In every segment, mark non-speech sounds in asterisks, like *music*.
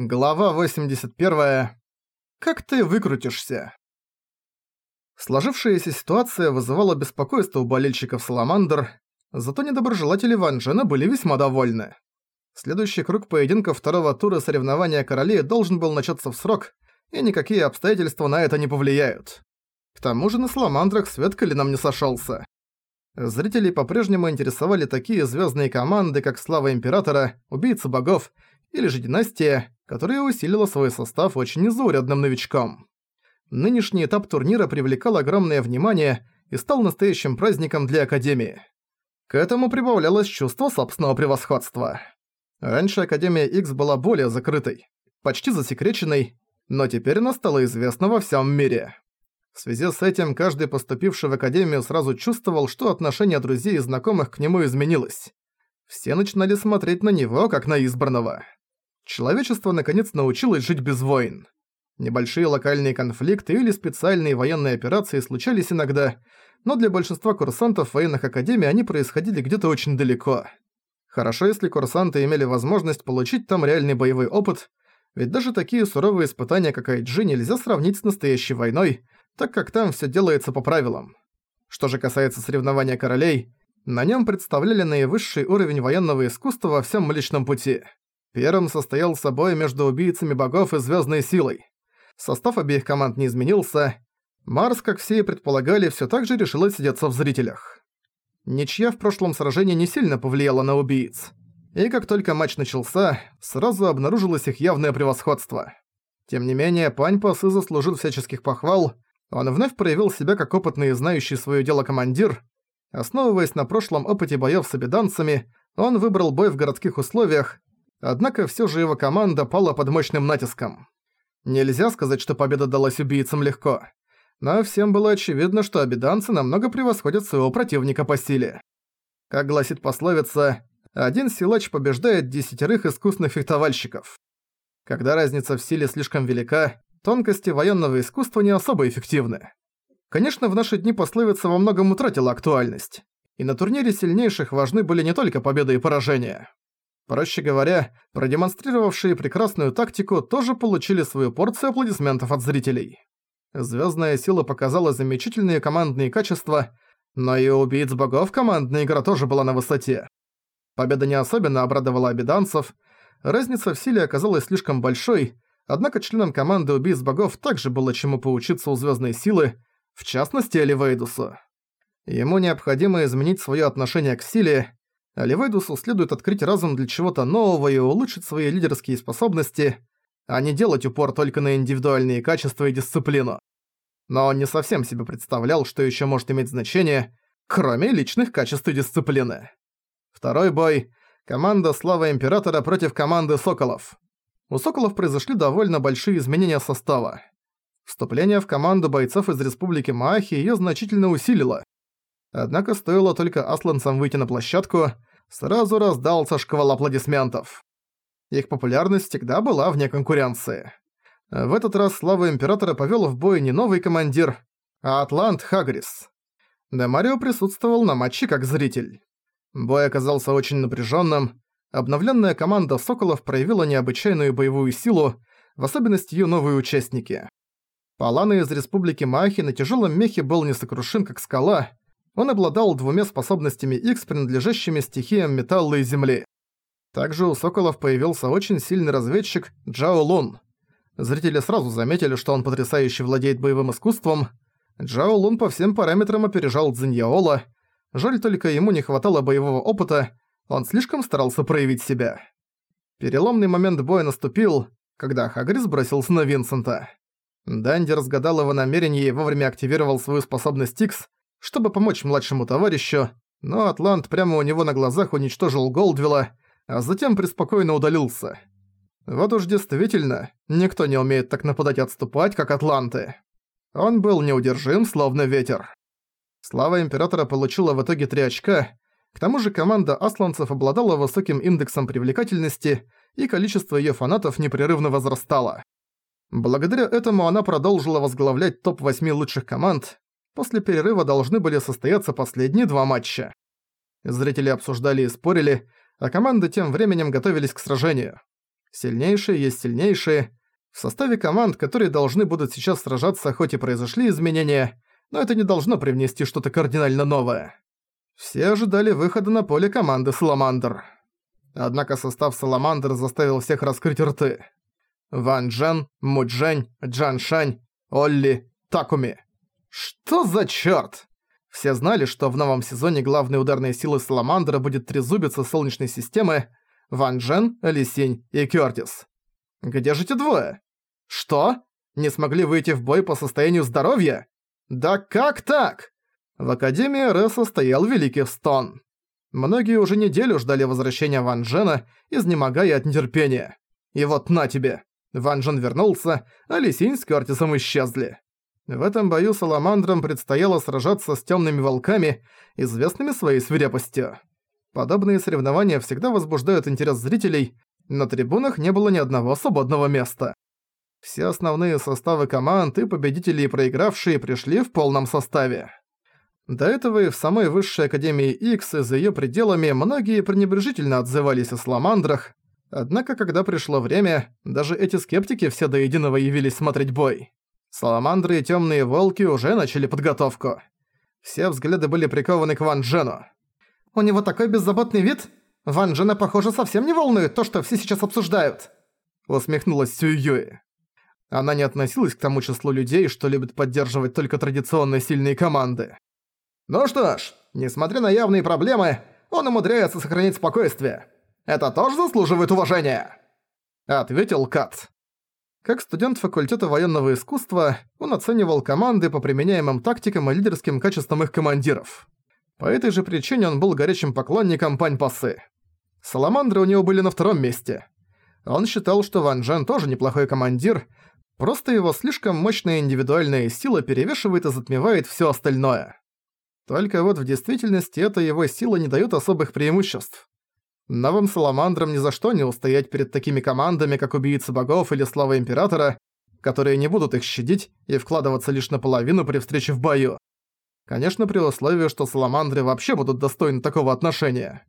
Глава 81. Как ты выкрутишься? Сложившаяся ситуация вызывала беспокойство у болельщиков Саламандр, зато недоброжелатели Ван Джена были весьма довольны. Следующий круг поединка второго тура соревнования королей должен был начаться в срок, и никакие обстоятельства на это не повлияют. К тому же на Саламандрах свет клином не сошёлся. Зрителей по-прежнему интересовали такие звездные команды, как Слава Императора, Убийца Богов или же Династия, которая усилила свой состав очень незаурядным новичком. Нынешний этап турнира привлекал огромное внимание и стал настоящим праздником для Академии. К этому прибавлялось чувство собственного превосходства. Раньше Академия X была более закрытой, почти засекреченной, но теперь она стала известна во всем мире. В связи с этим каждый поступивший в Академию сразу чувствовал, что отношение друзей и знакомых к нему изменилось. Все начинали смотреть на него, как на избранного человечество наконец научилось жить без войн. Небольшие локальные конфликты или специальные военные операции случались иногда, но для большинства курсантов военных академий они происходили где-то очень далеко. Хорошо, если курсанты имели возможность получить там реальный боевой опыт, ведь даже такие суровые испытания, как IG, нельзя сравнить с настоящей войной, так как там всё делается по правилам. Что же касается соревнования королей, на нём представляли наивысший уровень военного искусства во всем Млечном Пути – Первым состоялся бой между убийцами богов и звездной силой. Состав обеих команд не изменился. Марс, как все и предполагали, все так же решил отсидеться в зрителях. Ничья в прошлом сражении не сильно повлияла на убийц. И как только матч начался, сразу обнаружилось их явное превосходство. Тем не менее, Пань Пасы заслужил всяческих похвал, он вновь проявил себя как опытный и знающий свое дело командир. Основываясь на прошлом опыте боёв с обиданцами, он выбрал бой в городских условиях, Однако всё же его команда пала под мощным натиском. Нельзя сказать, что победа далась убийцам легко. Но всем было очевидно, что обиданцы намного превосходят своего противника по силе. Как гласит пословица, один силач побеждает десятерых искусных фехтовальщиков. Когда разница в силе слишком велика, тонкости военного искусства не особо эффективны. Конечно, в наши дни пословица во многом утратила актуальность. И на турнире сильнейших важны были не только победы и поражения. Проще говоря, продемонстрировавшие прекрасную тактику тоже получили свою порцию аплодисментов от зрителей. Звездная сила показала замечательные командные качества, но и убийц богов командная игра тоже была на высоте. Победа не особенно обрадовала обиданцев, разница в силе оказалась слишком большой, однако членам команды убийц богов также было чему поучиться у звездной силы, в частности Эливейдусу. Ему необходимо изменить свое отношение к силе, Левайдусу следует открыть разум для чего-то нового и улучшить свои лидерские способности, а не делать упор только на индивидуальные качества и дисциплину. Но он не совсем себе представлял, что еще может иметь значение, кроме личных качеств и дисциплины. Второй бой – команда Слава Императора против команды Соколов. У Соколов произошли довольно большие изменения состава. Вступление в команду бойцов из Республики Маахи её значительно усилило. Однако стоило только асланцам выйти на площадку – сразу раздался шквал аплодисментов. Их популярность всегда была вне конкуренции. В этот раз славу Императора повёл в бой не новый командир, а Атлант Хагрис. Демарио присутствовал на матче как зритель. Бой оказался очень напряжённым. Обновлённая команда Соколов проявила необычайную боевую силу, в особенности её новые участники. Палана из Республики Махи на тяжёлом мехе был несокрушим как скала, он обладал двумя способностями X, принадлежащими стихиям металла и земли. Также у Соколов появился очень сильный разведчик Джао Лун. Зрители сразу заметили, что он потрясающе владеет боевым искусством. Джао Лун по всем параметрам опережал Цзиньяола. Жаль только ему не хватало боевого опыта, он слишком старался проявить себя. Переломный момент боя наступил, когда Хагрис бросился на Винсента. Данди разгадал его намерение и вовремя активировал свою способность X, чтобы помочь младшему товарищу, но Атлант прямо у него на глазах уничтожил Голдвилла, а затем преспокойно удалился. Вот уж действительно, никто не умеет так нападать и отступать, как Атланты. Он был неудержим, словно ветер. Слава Императора получила в итоге 3 очка, к тому же команда асланцев обладала высоким индексом привлекательности, и количество её фанатов непрерывно возрастало. Благодаря этому она продолжила возглавлять топ-8 лучших команд, После перерыва должны были состояться последние два матча. Зрители обсуждали и спорили, а команды тем временем готовились к сражению. Сильнейшие есть сильнейшие. В составе команд, которые должны будут сейчас сражаться, хоть и произошли изменения, но это не должно привнести что-то кардинально новое. Все ожидали выхода на поле команды «Саламандр». Однако состав «Саламандр» заставил всех раскрыть рты. Ван Джен, Му Джень, Джан Шань, Олли, Такуми. Что за чёрт? Все знали, что в новом сезоне главной ударной силой Саламандра будет трезубица Солнечной системы Ван Джен, Лисинь и Кёртис. Где же эти двое? Что? Не смогли выйти в бой по состоянию здоровья? Да как так? В Академии Рэса стоял Великий Стон. Многие уже неделю ждали возвращения Ван Джена, изнемогая от нетерпения. И вот на тебе. Ван Джен вернулся, а Лисинь с Кёртисом исчезли. В этом бою Саламандрам предстояло сражаться с темными волками, известными своей свирепостью. Подобные соревнования всегда возбуждают интерес зрителей, на трибунах не было ни одного свободного места. Все основные составы команд и победители и проигравшие пришли в полном составе. До этого и в самой высшей Академии X и за её пределами многие пренебрежительно отзывались о Саламандрах, однако когда пришло время, даже эти скептики все до единого явились смотреть бой. Саламандры и Тёмные Волки уже начали подготовку. Все взгляды были прикованы к Ван Джену. «У него такой беззаботный вид? Ван Джена, похоже, совсем не волнует то, что все сейчас обсуждают!» Усмехнулась Сюй Юи. Она не относилась к тому числу людей, что любят поддерживать только традиционно сильные команды. «Ну что ж, несмотря на явные проблемы, он умудряется сохранить спокойствие. Это тоже заслуживает уважения!» Ответил Кат. Как студент факультета военного искусства, он оценивал команды по применяемым тактикам и лидерским качествам их командиров. По этой же причине он был горячим поклонником Пань Пасы. Саламандры у него были на втором месте. Он считал, что Ван Джен тоже неплохой командир, просто его слишком мощная индивидуальная сила перевешивает и затмевает всё остальное. Только вот в действительности эта его сила не даёт особых преимуществ. Новым Саламандрам ни за что не устоять перед такими командами, как Убийцы Богов или Слава Императора, которые не будут их щадить и вкладываться лишь наполовину при встрече в бою. Конечно, при условии, что Саламандры вообще будут достойны такого отношения.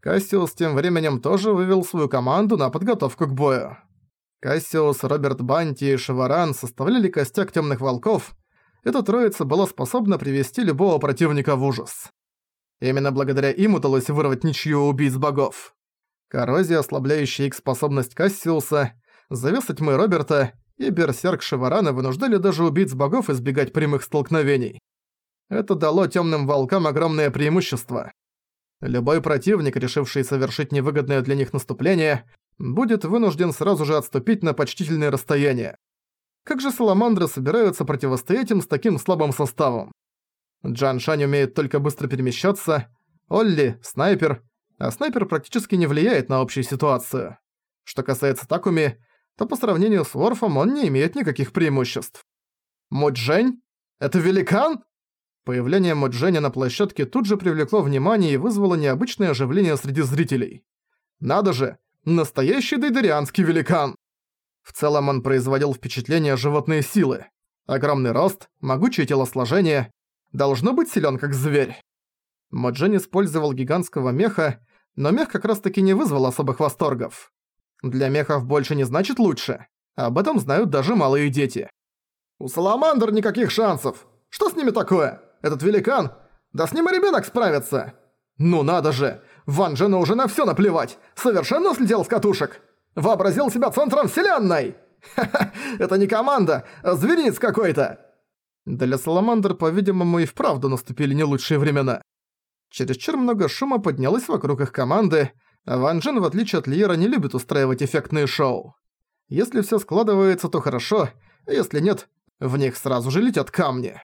Кассиус тем временем тоже вывел свою команду на подготовку к бою. Кассиус, Роберт Банти и Шеваран составляли костяк Тёмных Волков. Эта троица была способна привести любого противника в ужас. Именно благодаря им удалось вырвать ничью убийц богов. Коррозия, ослабляющая их способность Кассиуса, завеса тьмы Роберта и берсерк Шеварана вынуждали даже убийц богов избегать прямых столкновений. Это дало темным волкам огромное преимущество. Любой противник, решивший совершить невыгодное для них наступление, будет вынужден сразу же отступить на почтительное расстояние. Как же саламандры собираются противостоять им с таким слабым составом? Джан Шань умеет только быстро перемещаться, Олли – снайпер, а снайпер практически не влияет на общую ситуацию. Что касается Такуми, то по сравнению с Ворфом он не имеет никаких преимуществ. Моджень? Это великан? Появление Модженя на площадке тут же привлекло внимание и вызвало необычное оживление среди зрителей. Надо же, настоящий дейдерианский великан! В целом он производил впечатление животной силы. Огромный рост, могучее телосложение, должно быть силен как зверь. Моджен использовал гигантского меха, но мех как раз таки не вызвал особых восторгов. Для мехов больше не значит лучше. Об этом знают даже малые дети. «У Саламандр никаких шансов! Что с ними такое? Этот великан? Да с ним и ребенок справится!» «Ну надо же! Ван Джену уже на всё наплевать! Совершенно слетел с катушек! Вообразил себя центром вселенной! *laughs* Ха-ха! Это не команда, а зверинец какой-то!» Для Саламандр, по-видимому, и вправду наступили не лучшие времена. Чересчур много шума поднялось вокруг их команды, а Ван Джен, в отличие от Лиера, не любит устраивать эффектные шоу. Если всё складывается, то хорошо, а если нет, в них сразу же летят камни.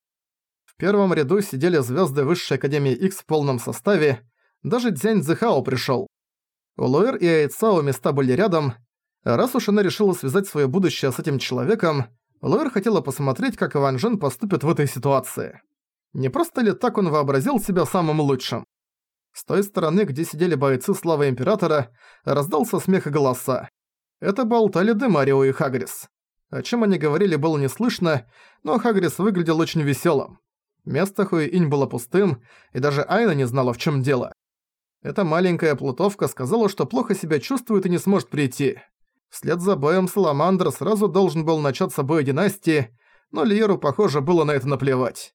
В первом ряду сидели звёзды Высшей Академии X в полном составе, даже Дзянь Цзэхао пришёл. У Луэр и Айцао места были рядом, раз уж она решила связать своё будущее с этим человеком, Лоэр хотела посмотреть, как Ван Джен поступит в этой ситуации. Не просто ли так он вообразил себя самым лучшим? С той стороны, где сидели бойцы Славы Императора, раздался смех и голоса. Это болтали Демарио и Хагрис. О чем они говорили, было не слышно, но Хагрис выглядел очень веселым. Место Хуи-Инь было пустым, и даже Айна не знала, в чем дело. Эта маленькая плутовка сказала, что плохо себя чувствует и не сможет прийти. Вслед за боем Саламандр сразу должен был начаться бой династии, но Лиеру, похоже, было на это наплевать.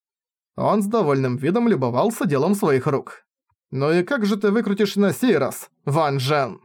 Он с довольным видом любовался делом своих рук. «Ну и как же ты выкрутишь на сей раз, Ван Джен?»